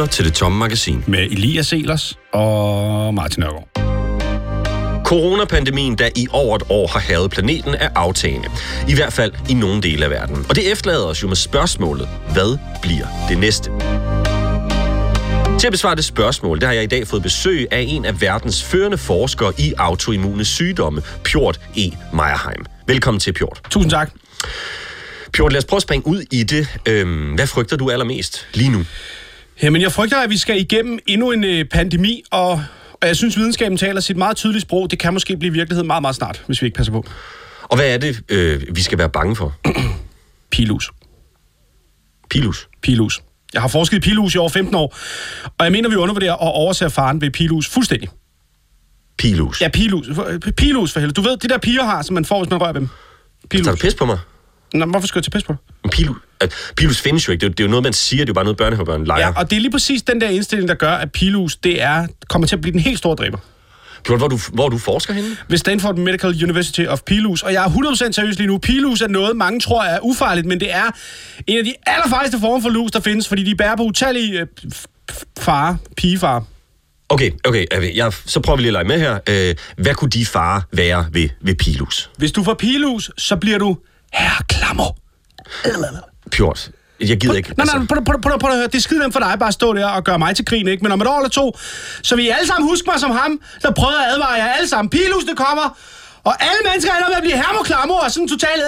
lytter til Det Tomme Magasin. Med Elias Elers og Martin Nørgaard. Coronapandemien, der i over et år har havet planeten, er aftagende. I hvert fald i nogle dele af verden. Og det efterlader os jo med spørgsmålet, hvad bliver det næste? Til at besvare det spørgsmål, der har jeg i dag fået besøg af en af verdens førende forskere i autoimmune sygdomme, Pjort E. Meyerheim. Velkommen til, Pjort. Tusind tak. Pjort, lad os prøve at springe ud i det. Øhm, hvad frygter du allermest lige nu? Jamen, jeg frygter, at vi skal igennem endnu en øh, pandemi, og, og jeg synes, videnskaben taler sit meget tydelige sprog. Det kan måske blive virkelighed meget, meget snart, hvis vi ikke passer på. Og hvad er det, øh, vi skal være bange for? Pilus. Pilus? Pilus. Jeg har forsket i pilus i over 15 år, og jeg mener, vi undervurderer og overser faren ved pilus fuldstændig. Pilus? Ja, pilus. Pilus for helvede. Du ved, de der piger har, som man får, hvis man rører dem. Pilus. Tager du pis på mig? Nå, hvorfor skal jeg tage pis på dig? Pilus, pilus findes jo ikke. Det er, det er jo noget, man siger. Det er jo bare noget, børnehavebørn leger. Ja, og det er lige præcis den der indstilling, der gør, at pilus, det er, kommer til at blive den helt store dræber. Hvor du, hvor du forsker henne? Ved Stanford Medical University of Pilus. Og jeg er 100% seriøs lige nu. Pilus er noget, mange tror er ufarligt, men det er en af de allerfarligste former for lus, der findes, fordi de bærer på utallige øh, fare, pigefare. Okay, okay, jeg, så prøver vi lige at lege med her. Øh, hvad kunne de fare være ved, ved pilus? Hvis du får pilus, så bliver du herre klammer. Pjort. Jeg gider ikke. Nej, nej, prøv, prøv, prøv, prøv at høre. Det er skide nemt for dig bare at stå der og gøre mig til grin, ikke? Men om et år eller to, så vil I alle sammen huske mig som ham, der prøvede at advare jer alle sammen. Pilhusene kommer, og alle mennesker ender med at blive hermoklammer og sådan totalt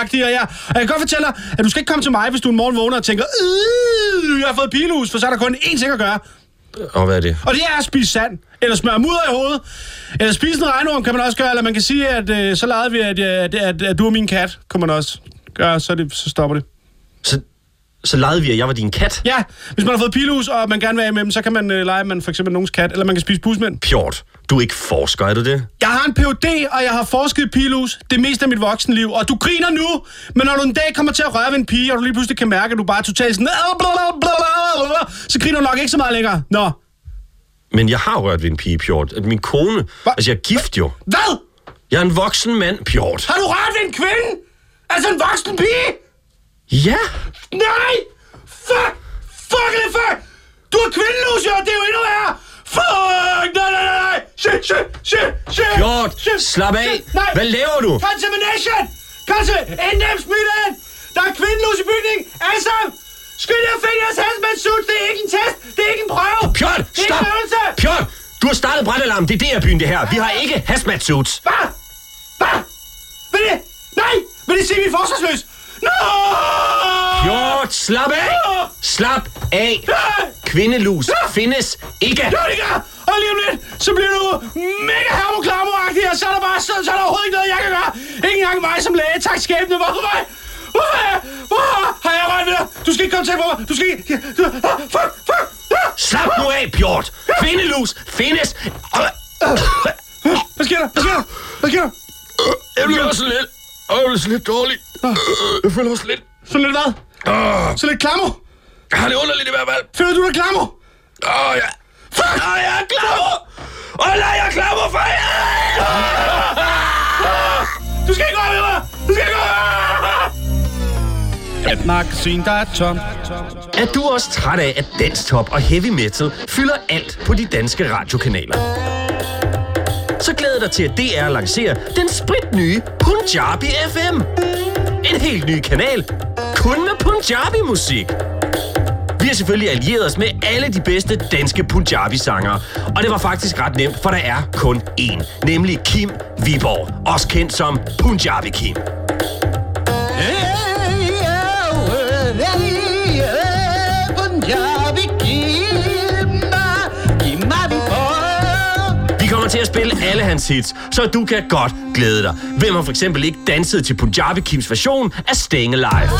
agtige og, ja. og jeg kan godt fortælle dig, at du skal ikke komme til mig, hvis du en morgen vågner og tænker, jeg har fået pilhus, for så er der kun én ting at gøre. Og hvad er det? Og det er at spise sand, eller smøre mudder i hovedet, eller spise en regnorm, kan man også gøre, eller man kan sige, at øh, så lavede vi, at, at, at, at du er min kat, kunne man også gøre, så, det, så stopper det. Så, så legede vi, at jeg var din kat? Ja, hvis man har fået pilhus, og man gerne vil være med dem, så kan man øh, lege man for eksempel nogens kat, eller man kan spise busmænd. Pjort, du er ikke forsker, er du det? Jeg har en Ph.D., og jeg har forsket i pilhus det meste af mit voksenliv, og du griner nu, men når du en dag kommer til at røre ved en pige, og du lige pludselig kan mærke, at du bare er totalt sådan, så griner du nok ikke så meget længere. Nå. Men jeg har rørt ved en pige, Pjort. Min kone, Hva? altså jeg er gift jo. Hvad? Jeg er en voksen mand, Pjort. Har du rørt ved en kvinde? Altså en voksen pige? Ja. Nej! Fuck! Fuck det fuck! Du er kvindelus, jo! Det er jo endnu værre! Fuck! Nej, nej, nej, nej! Shit, shit, shit, shit! Hjort, slap af! Shit, nej. Hvad laver du? Contamination! Contamination! NM smitten! Der er kvindelus i bygningen! Alle sammen! Skynd jer at finde jeres suits! Det er ikke en test! Det er ikke en prøve! Pjort, stop! Pjort, du har startet brandalarm. Det er det her byen, det her. Vi har ikke hazmat suits. Hvad? Hvad? Vil det? Nej! Vil det sige, vi er forsvarsløse? Hjort, slap af! Slap af! Kvindelus findes ikke! Gør! Og lige om lidt, så bliver du mega hermoklamo-agtig, og så er der bare så, så er der overhovedet ikke noget, jeg kan gøre. Ikke engang mig som læge. Tak skæbne. Hvorfor mig? Hvorfor, Hvorfor har jeg rørt ved dig? Du skal ikke komme til på mig. Du skal ikke... Du, fuck, fuck. Slap nu af, Pjort. Kvindelus findes... Hvad sker der? Hvad sker der? Hvad sker der? Jeg bliver også lidt... Jeg bliver lidt dårlig. Jeg føler også lidt... Så lidt hvad? Så lidt klammer? Jeg har det underligt i hvert fald. Føler du dig klammer? Åh, ja. Fuck! Åh, jeg er klammer! Åh, nej, jeg er klammer for jer! Du skal ikke gå med mig! Du skal ikke gå Et magasin, der er tomt. Er du også træt af, at danstop og heavy metal fylder alt på de danske radiokanaler? Så glæder dig til, at DR lancerer den spritnye Punjabi FM. En helt ny kanal, kun med Punjabi-musik. Vi har selvfølgelig allieret os med alle de bedste danske Punjabi-sangere. Og det var faktisk ret nemt, for der er kun én, nemlig Kim Viborg, også kendt som Punjabi Kim. Til at spille alle hans hits, så du kan godt glæde dig. Hvem har for eksempel ikke danset til Punjabi Kims version af Staying Alive?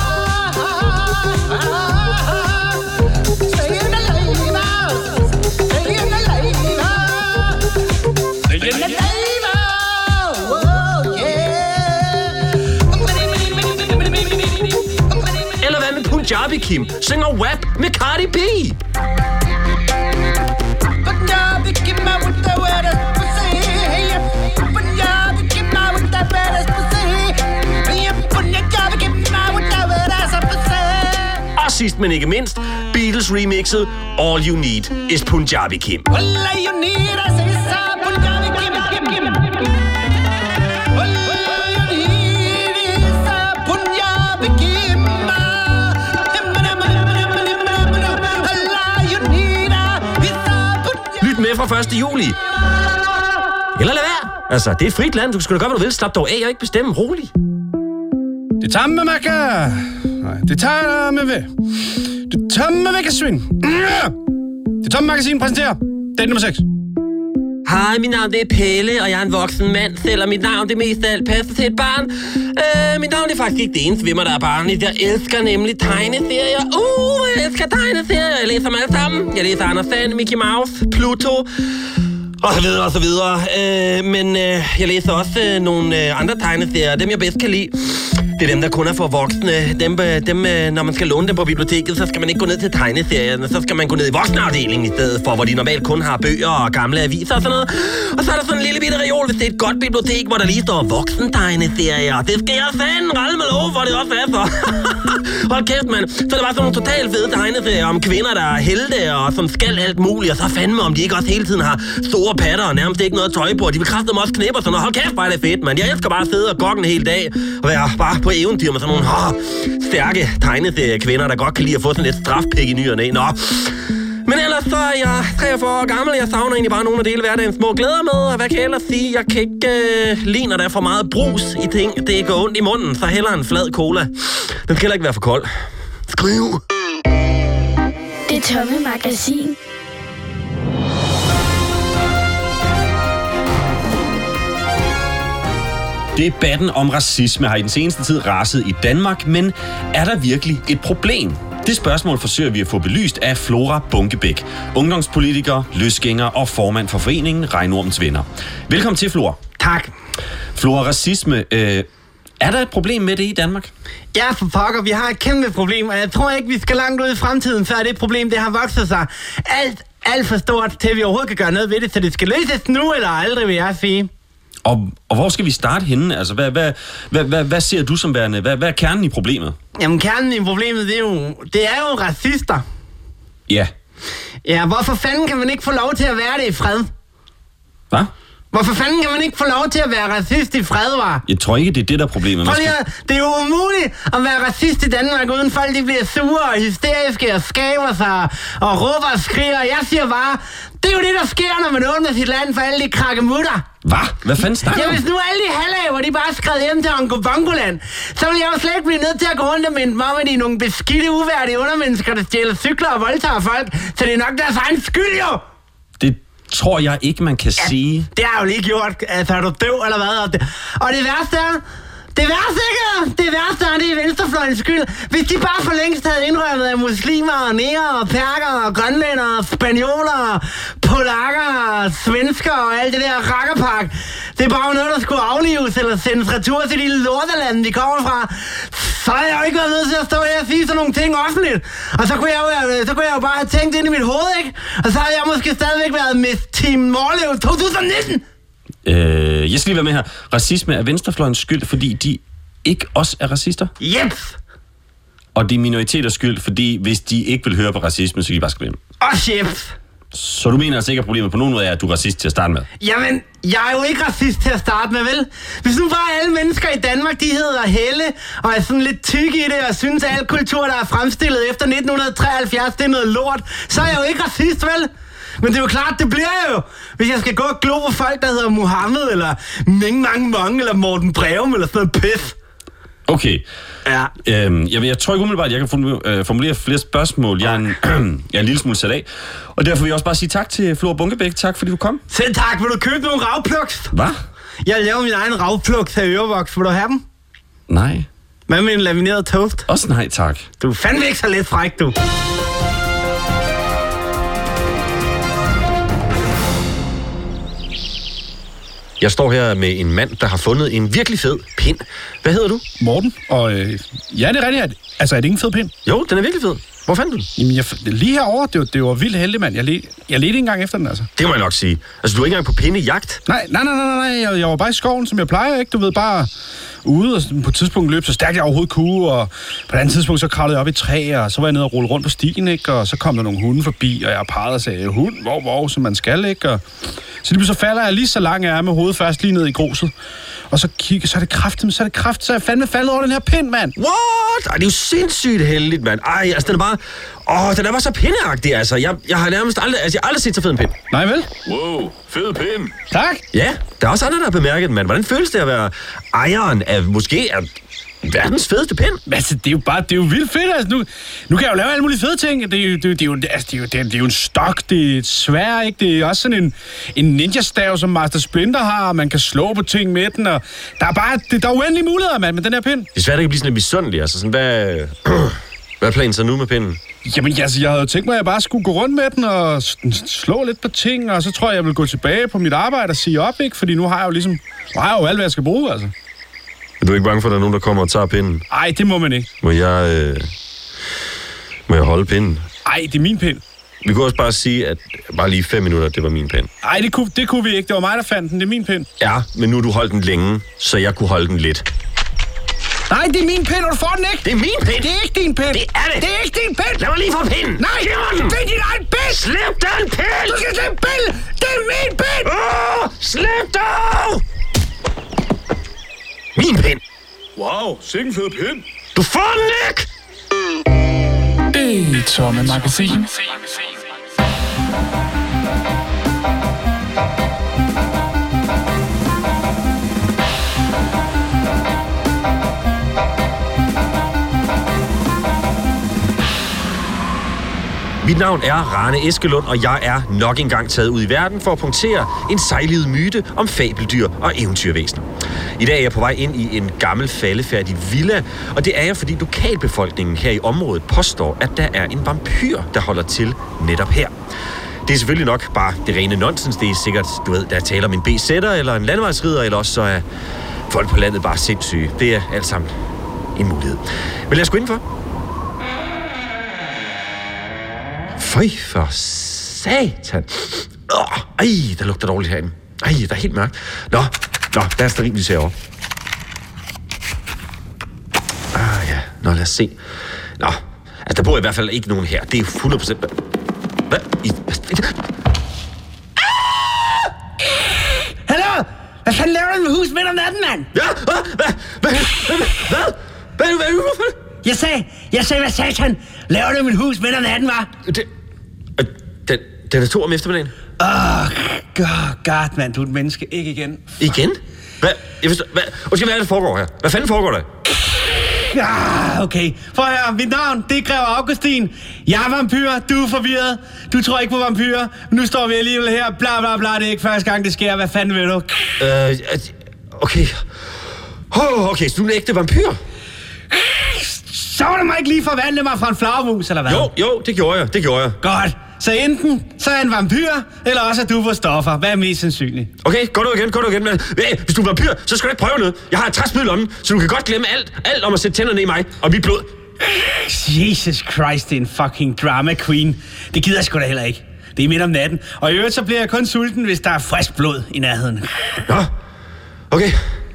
Eller hvad med Punjabi Kim synger WAP med Cardi B? Sidst men ikke mindst, Beatles remixet All You Need is Punjabi Kim. Lyt med fra 1. juli. Eller lad være. Altså, det er frit land. Du skal da gøre, hvad du vil. Slap dog af og ikke bestemme. Rolig. Det tamme mække. Nej, det tager med ved tomme magasin. svin. Det tomme magasin præsenterer. Det nummer 6. Hej, mit navn det er Pelle, og jeg er en voksen mand, selvom mit navn det mest af alt passer til et barn. Øh, mit navn det er faktisk ikke det eneste ved mig, der er barnligt. Jeg elsker nemlig tegneserier. Uh, jeg elsker tegneserier. Jeg læser dem alle sammen. Jeg læser Anders Sand, Mickey Mouse, Pluto, og så videre, og så videre. Øh, men øh, jeg læser også øh, nogle øh, andre tegneserier, dem jeg bedst kan lide. Det er dem, der kun er for voksne. Dem, øh, dem øh, når man skal låne dem på biblioteket, så skal man ikke gå ned til tegneserierne. Så skal man gå ned i voksenafdelingen i stedet for, hvor de normalt kun har bøger og gamle aviser og sådan noget. Og så er der sådan en lille bitte reol, hvis det er et godt bibliotek, hvor der lige står voksentegneserier. Det skal jeg fanden ralle med lov, hvor det også er for. Hold kæft, mand. Så der var sådan nogle totalt fede tegneserier om kvinder, der er helte og som skal alt muligt. Og så fandme, om de ikke også hele tiden har store patter og nærmest ikke noget tøj på. Og de bekræfter mig også knipper sådan noget. Hold kæft, hvor er det fedt, mand. Jeg elsker bare at sidde og gokke en hel dag og være bare på eventyr med sådan nogle oh, stærke tegneserier kvinder, der godt kan lide at få sådan lidt strafpik i nyerne. Nå. Men ellers så er jeg 43 år gammel, jeg savner egentlig bare nogle af dele hverdagens små glæder med, og hvad kan jeg ellers sige? Jeg kan ikke øh, lide, når der er for meget brus i ting. Det går ondt i munden, så heller en flad cola. Den skal heller ikke være for kold. Skriv! Det tomme magasin. Debatten om racisme har i den seneste tid raset i Danmark, men er der virkelig et problem? Det spørgsmål forsøger vi at få belyst af Flora Bunkebæk, ungdomspolitiker, løsgænger og formand for foreningen Regnormens Venner. Velkommen til, Flora. Tak. Flora, racisme, øh, er der et problem med det i Danmark? Ja, for pokker, vi har et kæmpe problem, og jeg tror ikke, vi skal langt ud i fremtiden, før det problem, det har vokset sig alt, alt for stort, til vi overhovedet kan gøre noget ved det, så det skal løses nu eller aldrig, vil jeg sige. Og, og hvor skal vi starte henne? Altså, hvad, hvad, hvad, hvad, hvad ser du som værende? Hvad, hvad er kernen i problemet? Jamen, kernen i problemet, det er jo, det er jo racister. Ja. Ja, hvorfor fanden kan man ikke få lov til at være det i fred? Hvad? Hvorfor fanden kan man ikke få lov til at være racist i fred, var? Jeg tror ikke, det er det, der er problemet. Prøv lige det er jo umuligt at være racist i Danmark, uden folk de bliver sure og hysteriske og skaber sig og råber og skriger. Jeg siger bare, det er jo det, der sker, når man åbner sit land for alle de krakkemutter. Hvad? Hvad fanden snakker Ja, hvis nu alle de halvaber, de bare skred hjem til Onko Bongoland, så vil jeg jo slet ikke blive nødt til at gå rundt og minde mig om, at de er nogle beskidte, uværdige undermennesker, der stjæler cykler og voldtager folk. Så det er nok deres egen skyld, jo! Det tror jeg ikke, man kan sige. Det har jeg jo lige gjort. Altså, er du døv eller hvad? Og det, og det værste er, det værste ikke det værste er, det er venstrefløjens skyld. Hvis de bare for længst havde indrømmet af muslimer og nære og perker og grønlænder og spanioler og polakker og svensker og alt det der rakkerpak. Det er bare noget, der skulle aflives eller sendes retur til de lortelande, de kommer fra. Så har jeg jo ikke været nødt til at stå her og sige sådan nogle ting offentligt. Og så kunne jeg jo, øh, så kunne jeg jo bare have tænkt ind i mit hoved, ikke? Og så havde jeg måske stadigvæk været med Team Morlev 2019. Øh, jeg skal lige være med her. Racisme er venstrefløjens skyld, fordi de ikke også er racister. Yep. Og det er minoriteters skyld, fordi hvis de ikke vil høre på racisme, så kan de bare skrive Og chef. Så du mener altså ikke, at problemet på nogen måde er, at du er racist til at starte med? Jamen, jeg er jo ikke racist til at starte med, vel? Hvis nu bare alle mennesker i Danmark, de hedder Helle, og er sådan lidt tykke i det, og synes, at al kultur, der er fremstillet efter 1973, det er noget lort, så er jeg jo ikke racist, vel? Men det er jo klart, det bliver jeg jo. Hvis jeg skal gå og glo på folk, der hedder Mohammed, eller Ming Mang Mong, eller Morten Breum, eller sådan noget pis. Okay. Ja. Øhm, jeg, jeg tror ikke umiddelbart, at jeg kan øh, formulere flere spørgsmål. Jeg er, en, jeg er en lille smule sat af. Og derfor vil jeg også bare sige tak til Flor Bunkebæk. Tak fordi du kom. Selv tak, vil du købe nogle ravpluks? Hvad? Jeg laver min egen ravpluks af ørevoks. Vil du have dem? Nej. Hvad med en lamineret toast? Også nej, tak. Du er fandme ikke så lidt fræk, du. Jeg står her med en mand, der har fundet en virkelig fed pind. Hvad hedder du? Morten, og øh, ja, det er rigtigt. At, altså, er det ikke en fed pind? Jo, den er virkelig fed. Hvor fandt du den? Jamen, jeg, lige herovre, det, var- det var vildt heldigt, mand. Jeg, led, jeg ledte ikke engang efter den, altså. Det må jeg nok sige. Altså, du er ikke engang på pindejagt. Nej, nej, nej, nej, nej. Jeg, jeg var bare i skoven, som jeg plejer, ikke? Du ved, bare ude, og på et tidspunkt løb så stærkt jeg overhovedet kunne, og på et andet tidspunkt så kravlede jeg op i træer, og så var jeg nede og rulle rundt på stien, ikke? og så kom der nogle hunde forbi, og jeg pegede og sagde, hund, hvor, hvor, som man skal, ikke? Og så lige så falder jeg lige så langt jeg er med hovedet først lige ned i gruset, og så kigger, så er det kraftigt, så er det kraftigt, så er jeg fandme faldet over den her pind, mand. What? Ej, det er jo sindssygt heldigt, mand. Ej, altså, den er bare... Åh, den er bare så pindeagtig, altså. Jeg, jeg har nærmest aldrig... Altså, jeg har aldrig set så fed en pind. Nej vel? Wow, fed pind. Tak. Ja, der er også andre, der har bemærket den, mand. Hvordan føles det at være ejeren af måske er verdens fedeste pind? Altså, det er jo bare, det er jo vildt fedt, altså. Nu, nu kan jeg jo lave alle mulige fede ting. Det er jo, det, er det er jo, altså, det er jo, det er, det er jo en stok, det er et svær, ikke? Det er også sådan en, en ninja-stav, som Master Splinter har, og man kan slå på ting med den, og der er bare, det, der er uendelige muligheder, mand, med den her pind. Det er svært ikke at blive sådan lidt misundelig, altså. Sådan, hvad, hvad er planen så nu med pinden? Jamen, altså, jeg havde jo tænkt mig, at jeg bare skulle gå rundt med den og slå lidt på ting, og så tror jeg, jeg vil gå tilbage på mit arbejde og sige op, ikke? Fordi nu har jeg jo ligesom, nu har jeg jo alt, hvad jeg skal bruge, altså. Er du ikke bange for, at der er nogen, der kommer og tager pinden? Ej, det må man ikke. Må jeg, øh, må jeg holde pinden? Ej, det er min pind. Vi kunne også bare sige, at bare lige fem minutter, det var min pind. Ej, det kunne, det kunne vi ikke. Det var mig, der fandt den. Det er min pind. Ja, men nu du holdt den længe, så jeg kunne holde den lidt. Nej, det er min pind, og du får den ikke. Det er min pind! Det er ikke din pind. Det er det! Det er ikke din pind. Lad mig lige få pinden! Nej, Giv mig den! det er din egen pind. Slip den pind! Du skal slippe pind. Det er min pind. Åh, slip dog! Min pind! Wow, sikke en fed pind. Du får den ikke! Det tomme magasin. Mit navn er Rane Eskelund, og jeg er nok engang taget ud i verden for at punktere en sejlivet myte om fabeldyr og eventyrvæsener. I dag er jeg på vej ind i en gammel faldefærdig villa, og det er jeg, fordi lokalbefolkningen her i området påstår, at der er en vampyr, der holder til netop her. Det er selvfølgelig nok bare det rene nonsens. Det er sikkert, du ved, der taler om en BZ'er eller en landevejsrider, eller også så er folk på landet bare sindssyge. Det er alt sammen en mulighed. Men lad os gå indenfor. Føj for satan. Oh, ej, der lugter dårligt herinde. Ej, der er helt mørkt. Nå, nå, der er stearinlys herovre. Ah ja, nå lad os se. Nå, altså der bor i hvert fald ikke nogen her. Det er 100 procent... Hvad? I... Hallo? Hvad fanden laver du med hus midt om natten, mand? Ja, hvad? Hvad? Hvad? Hvad? Hvad? Hvad? Hvad? Hvad? Jeg sagde, jeg sagde, hvad satan? Laver du mit hus midt om natten, var? Det... Øh, Den, den er to om eftermiddagen. Åh, oh, god, god, mand. Du er et menneske. Ikke igen. Igen? Hvad? Jeg forstår... Hvad? Undskyld, hvad er det, foregår her? Hvad fanden foregår der? Ah, okay. For høre, mit navn, det er Grev Augustin. Jeg er vampyr, du er forvirret. Du tror ikke på vampyrer. Men nu står vi alligevel her. Bla, bla, bla. Det er ikke første gang, det sker. Hvad fanden vil du? Øh, at- okay. Oh, okay, så du er en ægte vampyr? Så var det mig ikke lige forvandle mig fra en flagermus, eller hvad? Jo, jo, det gjorde jeg, det gjorde jeg. Godt. Så enten så er en vampyr, eller også er du på stoffer. Hvad er mest sandsynligt? Okay, gå nu igen, gå nu igen. Men, øh, hvis du er vampyr, så skal du ikke prøve noget. Jeg har et træsmiddel i lommen, så du kan godt glemme alt, alt om at sætte tænderne i mig og mit blod. Jesus Christ, det er en fucking drama queen. Det gider jeg sgu da heller ikke. Det er midt om natten. Og i øvrigt så bliver jeg kun sulten, hvis der er frisk blod i nærheden. Nå, okay, det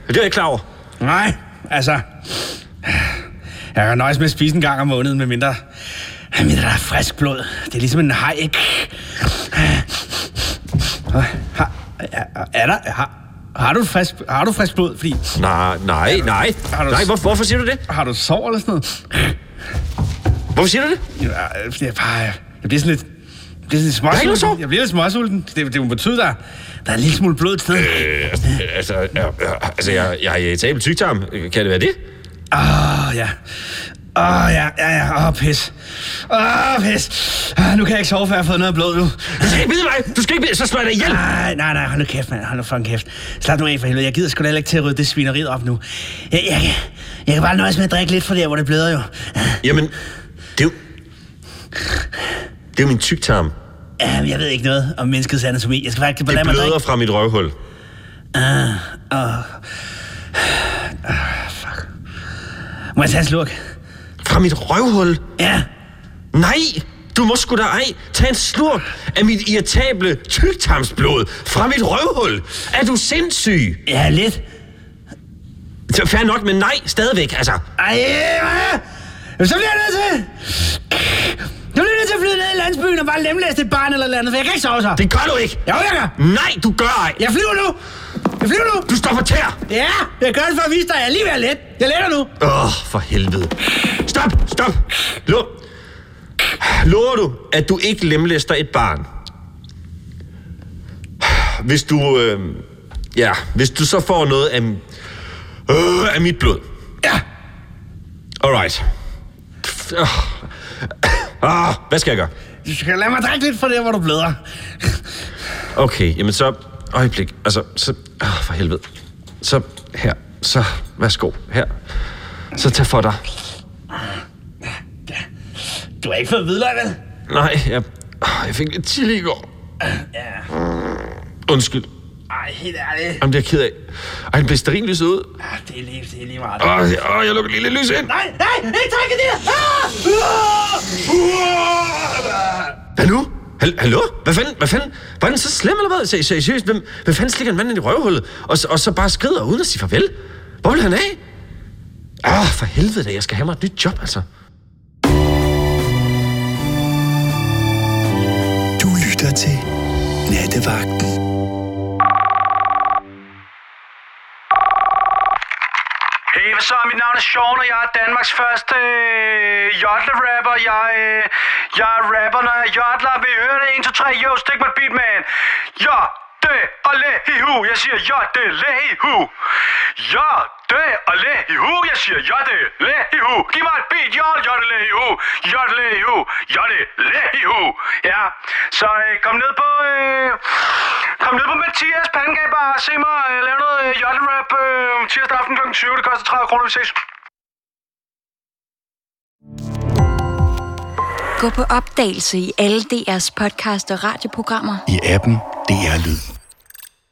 er jeg ikke klar over. Nej, altså... Jeg kan nøjes med at spise en gang om måneden, med mindre, mindre der er frisk blod. Det er ligesom en haj, ikke? Har, er, er der... Har, har du frisk, har du frisk blod? Fordi, Nej, nej, nej. Har du- Nej, hvor, hvorfor siger du det? har du sår eller sådan noget? Hvorfor siger du det? Ja, fordi jeg, bare, jeg bliver sådan lidt... Jeg bliver sådan lidt er småsulten. Jeg bliver lidt småsulten. Det, det må betyde, der, der er en lille smule blod et sted. Øh, altså, altså, jeg, jeg, altså jeg, jeg har irritabel tygtarm. Kan det være det? Åh, oh, ja. Åh, oh, ja, ja, ja. Åh, oh, pis. Åh, oh, pis. Ah, nu kan jeg ikke sove, for jeg har fået noget blod nu. Du skal ikke bide mig! Du skal ikke bide, så slår jeg dig ihjel! Nej, nej, nej, hold nu kæft, mand. Hold nu fucking kæft. Slap nu af for helvede. Jeg gider sgu da ikke til at rydde det svineriet op nu. Jeg, jeg, kan- jeg kan bare nøjes med at drikke lidt for der, hvor det bløder jo. Jamen, det er jo... Det er jo min tygtarm. Ja, jeg ved ikke noget om menneskets anatomi. Jeg skal faktisk bare Det lade mig bløder drikke. fra mit røvhul. Må jeg tage en slurk? Fra mit røvhul? Ja. Nej! Du må sgu da ej tage en slurk af mit irritable tygtarmsblod fra mit røvhul. Er du sindssyg? Ja, lidt. Så fair nok, men nej, stadigvæk, altså. Ej, hvad? Så bliver jeg nødt til... Nu bliver nødt til at flyde ned i landsbyen og bare lemlæse et barn eller andet, for jeg kan ikke sove så. Det gør du ikke. Jo, jeg gør. Nej, du gør ej. Jeg flyver nu. Jeg flyver nu. Du står på tær. Ja, jeg gør det for at vise dig, at jeg er lige at let. Jeg letter nu. Åh, oh, for helvede. Stop, stop. Lo Lover du, at du ikke lemlæster et barn? Hvis du... Øh, ja, hvis du så får noget af, øh, af mit blod. Ja. Alright. Ah, ah, hvad skal jeg gøre? Du skal lade mig drikke lidt fra der, hvor du bløder. Okay, jamen så... Øjeblik. Altså, så... Ah, for helvede. Så her. Så værsgo. Her. Så tag for dig. Du har ikke fået hvidløg, vel? Nej, jeg, ah, jeg fik lidt chili i går. Ja. Undskyld. Ej, helt ærligt. Jamen, det er jeg ked af. Ej, den blev stearinlys ud. Ah, Det er lige, det er lige meget. Åh, jeg, åh, jeg lukker lige lidt lys ind. Nej, nej, ikke trække det der! Ah! Hvad nu? Hallo? Hvad fanden? Hvad fanden? Var den så slem eller hvad? Se- Seriøst, hvem, hvem fanden slikker en mand ind i røvhullet? Og, og så bare skrider uden at sige farvel? Hvor vil han af? Ah, for helvede da, jeg skal have mig et nyt job, altså. Du lytter til Nattevagten. Navn er Sean, og jeg er Danmarks første øh, jodlerapper. Jeg, øh, jeg er rapper, når jeg jodler. Vil I høre det? 1, 2, 3, yo, stik mig beat, man. Ja, det og læ hi hu. Jeg siger ja, det læ hi hu. Ja, det og læ hi hu. Jeg siger ja, det læ hi hu. Giv mig et beat, ja, ja, det læ hi hu. Ja, det læ i hu. Ja, det læ hi hu. Ja, så øh, kom ned på... Øh, kom ned på Mathias Pandekabar og se mig øh, lave noget øh, jodle-rap øh, tirsdag aften kl. 20. Det koster 30 kroner, vi ses. Gå på opdagelse i alle DR's podcast og radioprogrammer. I appen DR Lyd.